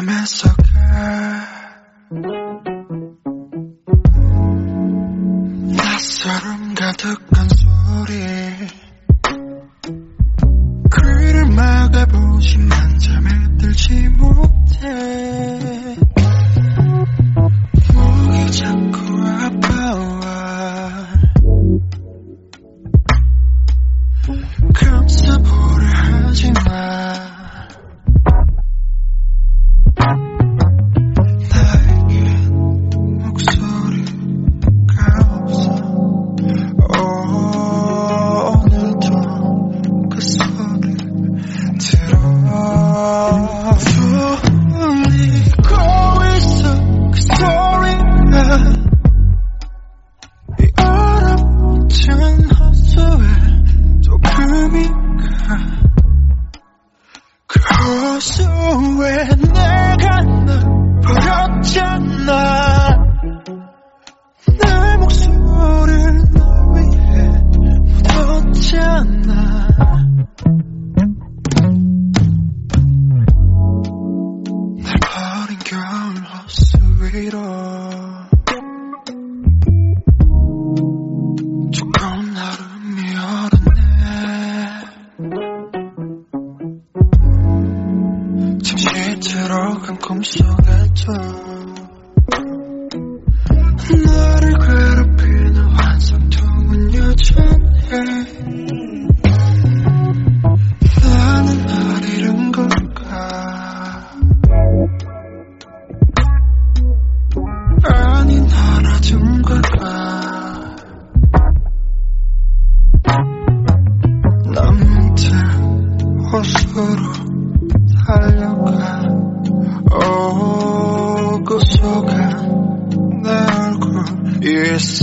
맘에서 가 낯설음 가득한 소리. 귀를 막아보지만 잠에 들지 얼어붙은 헛소에 또 금이 가. 그 호수에 내가 널 버렸잖아. 내 목소리를 널 위해 묻었잖아. 날 버린 겨울 위로 들어간 꿈속에도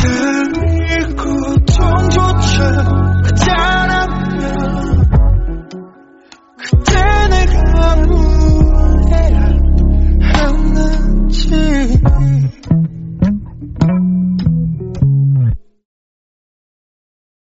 그 일구통조차